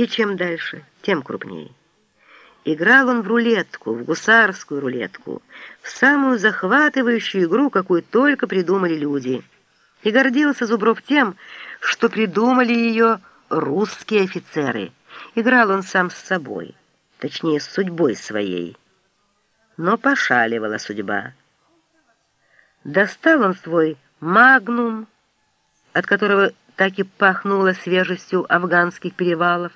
И чем дальше, тем крупнее. Играл он в рулетку, в гусарскую рулетку, в самую захватывающую игру, какую только придумали люди. И гордился Зубров тем, что придумали ее русские офицеры. Играл он сам с собой, точнее, с судьбой своей. Но пошаливала судьба. Достал он свой магнум, от которого так и пахнуло свежестью афганских перевалов,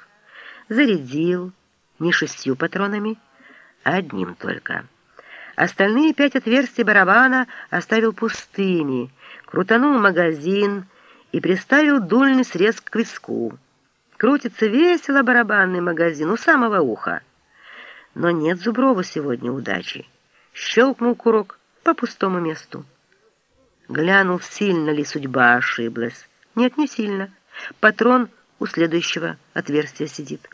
зарядил, не шестью патронами, а одним только. Остальные пять отверстий барабана оставил пустыми, крутанул магазин и приставил дульный срез к виску. Крутится весело барабанный магазин у самого уха. Но нет Зуброва сегодня удачи. Щелкнул курок по пустому месту. Глянул, сильно ли судьба ошиблась. Нет, не сильно. Патрон у следующего отверстия сидит.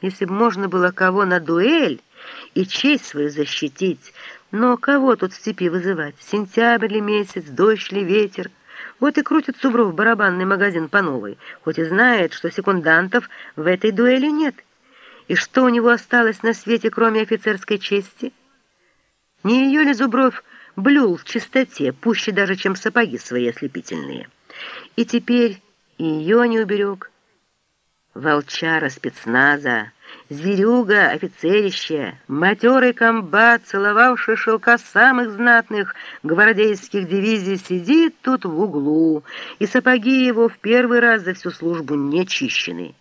Если бы можно было кого на дуэль и честь свою защитить, но кого тут в степи вызывать? Сентябрь ли месяц, дождь ли ветер? Вот и крутит Зубров барабанный магазин по новой, хоть и знает, что секундантов в этой дуэли нет. И что у него осталось на свете, кроме офицерской чести? Не ее ли Зубров блюл в чистоте, пуще даже, чем сапоги свои ослепительные? И теперь ее не уберег, волчара спецназа, зверюга офицерище, матерый комбат, целовавший шелка самых знатных гвардейских дивизий, сидит тут в углу, и сапоги его в первый раз за всю службу не чищены.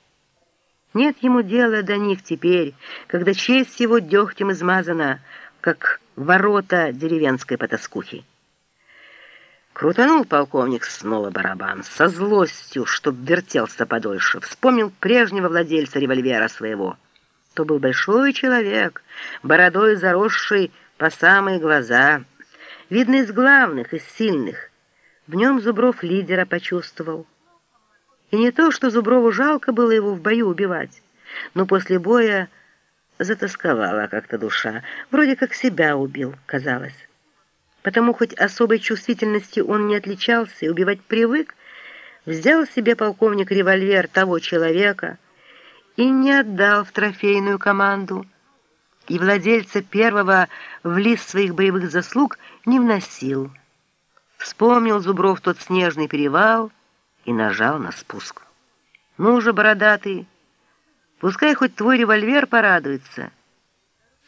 Нет ему дела до них теперь, когда честь его дегтем измазана, как ворота деревенской потаскухи. Крутанул полковник снова барабан, со злостью, чтоб вертелся подольше. Вспомнил прежнего владельца револьвера своего. То был большой человек, бородой заросший по самые глаза. Видно, из главных, из сильных. В нем Зубров лидера почувствовал. И не то, что Зуброву жалко было его в бою убивать, но после боя затасковала как-то душа. Вроде как себя убил, казалось. Потому хоть особой чувствительностью он не отличался и убивать привык, взял себе полковник револьвер того человека и не отдал в трофейную команду. И владельца первого в лист своих боевых заслуг не вносил. Вспомнил Зубров тот снежный перевал и нажал на спуск. «Ну же, бородатый, пускай хоть твой револьвер порадуется».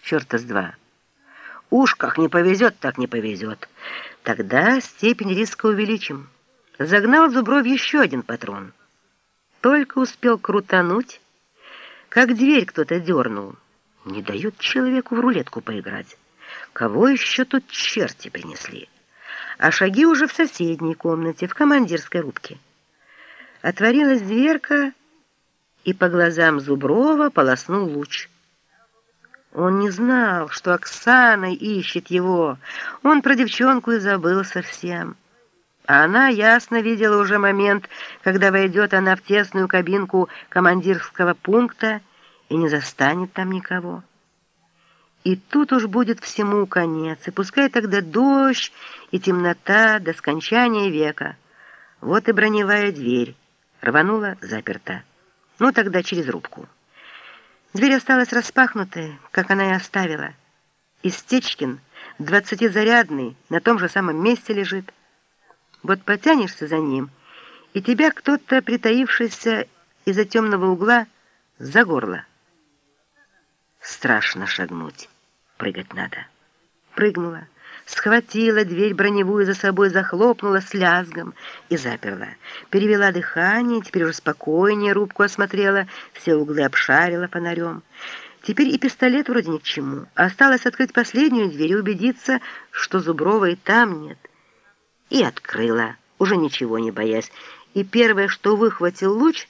Черта с два. Уж как не повезет, так не повезет. Тогда степень риска увеличим. Загнал Зубров еще один патрон. Только успел крутануть, как дверь кто-то дернул. Не дают человеку в рулетку поиграть. Кого еще тут черти принесли? А шаги уже в соседней комнате, в командирской рубке. Отворилась дверка, и по глазам Зуброва полоснул луч. Он не знал, что Оксана ищет его. Он про девчонку и забыл совсем. А она ясно видела уже момент, когда войдет она в тесную кабинку командирского пункта и не застанет там никого. И тут уж будет всему конец, и пускай тогда дождь и темнота до скончания века. Вот и броневая дверь рванула заперта. Ну тогда через рубку. Дверь осталась распахнутой, как она и оставила. И Стечкин, двадцатизарядный, на том же самом месте лежит. Вот потянешься за ним, и тебя кто-то, притаившийся из-за темного угла, за горло. Страшно шагнуть, прыгать надо. Прыгнула схватила дверь броневую за собой, захлопнула с лязгом и заперла. Перевела дыхание, теперь уже спокойнее рубку осмотрела, все углы обшарила фонарем. Теперь и пистолет вроде ни к чему. Осталось открыть последнюю дверь и убедиться, что Зуброва и там нет. И открыла, уже ничего не боясь. И первое, что выхватил луч,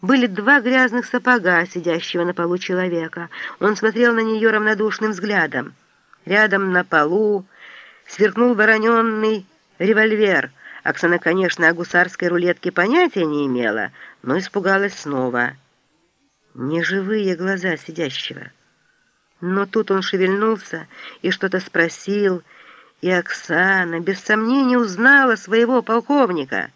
были два грязных сапога, сидящего на полу человека. Он смотрел на нее равнодушным взглядом. Рядом на полу сверкнул вороненный револьвер. Оксана, конечно, о гусарской рулетке понятия не имела, но испугалась снова. Неживые глаза сидящего. Но тут он шевельнулся и что-то спросил, и Оксана без сомнения узнала своего полковника —